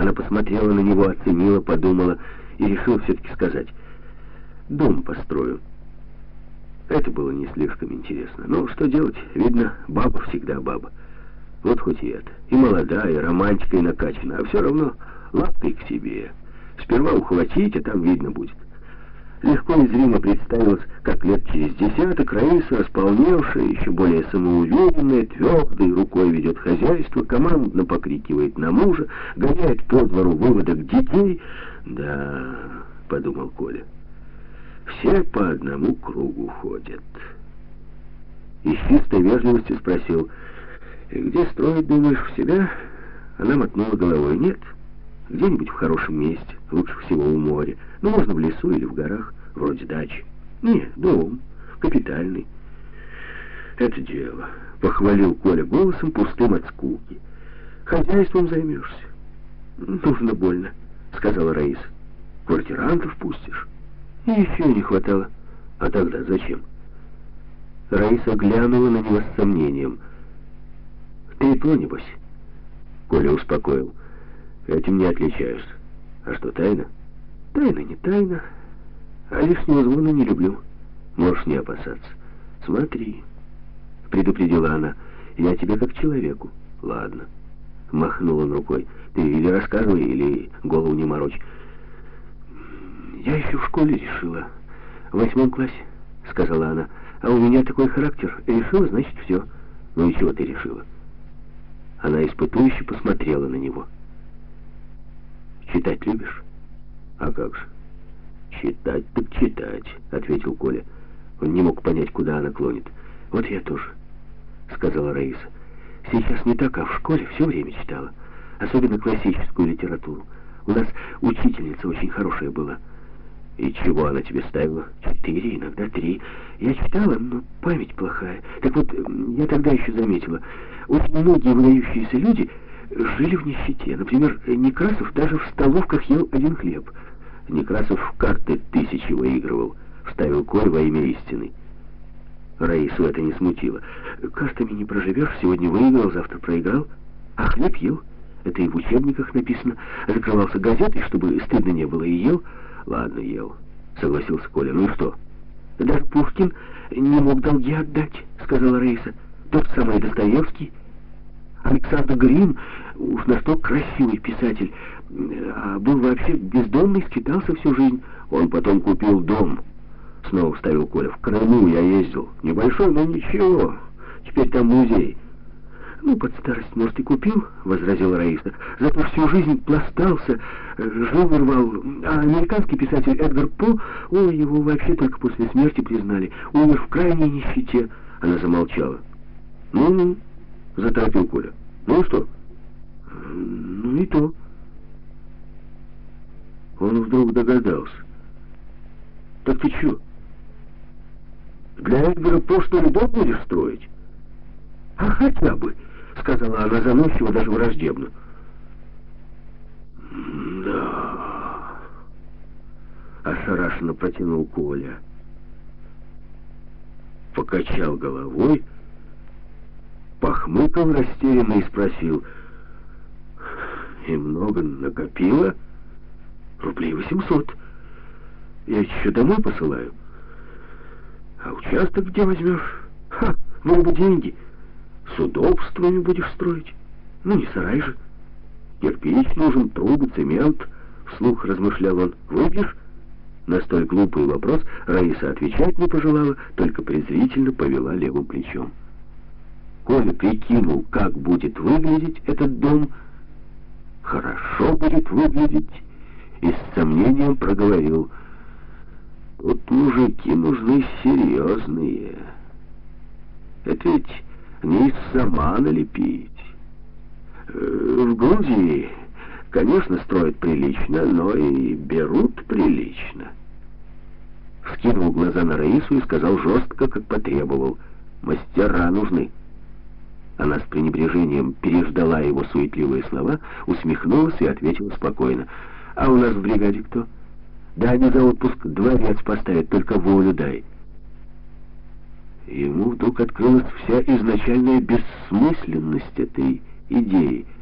Она посмотрела на него, оценила, подумала и решила все-таки сказать. «Дом построю». Это было не слишком интересно. Но что делать? Видно, баба всегда баба. Вот хоть и это. И молодая, и романтика, и накачана. А все равно лапкой к себе. Сперва ухватить, а там видно будет. Легко и зримо представилось, как лет через десяток Раиса, располневшая, еще более самоуверенная, твердой рукой ведет хозяйство, командно покрикивает на мужа, гоняет по двору выводок детей. «Да», — подумал Коля, — «все по одному кругу ходят». И с чистой вежливостью спросил, «Где строить, думаешь, в себя?» Она мотнула головой, «Нет». Где-нибудь в хорошем месте, лучше всего у моря. Ну, можно в лесу или в горах, вроде дачи. Не, дом, капитальный. Это дело, похвалил Коля голосом, пустым от скуки. Хозяйством займешься. Нужно больно, сказала Раиса. Квартирантов пустишь. И еще не хватало. А тогда зачем? Раиса глянула на него с сомнением. Ты то, небось? Коля успокоил. Этим не отличаюсь. А что, тайна? Тайна не тайна. А лишнего звона не люблю. Можешь не опасаться. Смотри, предупредила она. Я тебе как человеку. Ладно. Махнул он рукой. Ты или рассказывай, или голову не морочь. Я еще в школе решила. В восьмом классе, сказала она. А у меня такой характер. Решила, значит, все. Ну и чего ты решила? Она испытующе посмотрела на него. Читать любишь? А как же? Читать так читать, ответил Коля. Он не мог понять, куда она клонит. Вот я тоже, сказала Раиса. Сейчас не так, а в школе все время читала. Особенно классическую литературу. У нас учительница очень хорошая была. И чего она тебе ставила? Четыре, иногда три. Я читала, но память плохая. Так вот, я тогда еще заметила. Очень многие выдающиеся люди жили в нищете. Например, Некрасов даже в столовках ел один хлеб. Некрасов в карты тысячи выигрывал, вставил Коль во имя истины. Раису это не смутило. Картами не проживешь, сегодня выиграл, завтра проиграл, а хлеб ел. Это и в учебниках написано. Закрывался газетой, чтобы стыдно не было, и ел. Ладно, ел, согласился Коля. Ну и что? Даже Пушкин не мог долги отдать, сказала Раиса. Тот самый Достоевский. Александр Грин, уж настолько красивый писатель, а был вообще бездомный, скитался всю жизнь. Он потом купил дом. Снова вставил Коля. В Крыму я ездил. Небольшой, но ничего. Теперь там музей. «Ну, под старость, может, и купил», — возразила Раиса. «Зато всю жизнь пластался, жил рвал. А американский писатель Эдгар По, ой, его вообще только после смерти признали. Умер в крайней нищете». Она замолчала. «Ну-ну», — заторопил Коля. «Ну что?» «Ну и то». Он вдруг догадался. «Так ты чё? Для Эдгара По, что ли, дом будешь строить?» «А хотя бы», — сказала она заносчиво, даже враждебно. «Да...» — ошарашенно протянул Коля. Покачал головой, похмыкал растерянно и спросил, «И много накопила?» «Рублей восемьсот. Я еще домой посылаю. А участок где возьмешь? Ха, ну бы деньги. С удобствами будешь строить. Ну, не сарай же. Кирпич нужен, трубы, цемент». Вслух размышлял он. «Выпьешь?» На столь глупый вопрос Раиса отвечать не пожелала, только презрительно повела левым плечом. Коля прикинул, как будет выглядеть этот дом. Хорошо будет выглядеть, и с сомнением проговорил. Тут мужики нужны серьезные. Это ведь не из сама налепить. Э, в Грузии, конечно, строят прилично, но и берут прилично. Вскинул глаза на Раису и сказал жестко, как потребовал. Мастера нужны. Она с пренебрежением переждала его суетливые слова, усмехнулась и ответила спокойно. «А у нас в бригаде кто?» «Да они за отпуск дворец поставят, только волю дай». Ему вдруг открылась вся изначальная бессмысленность этой идеи —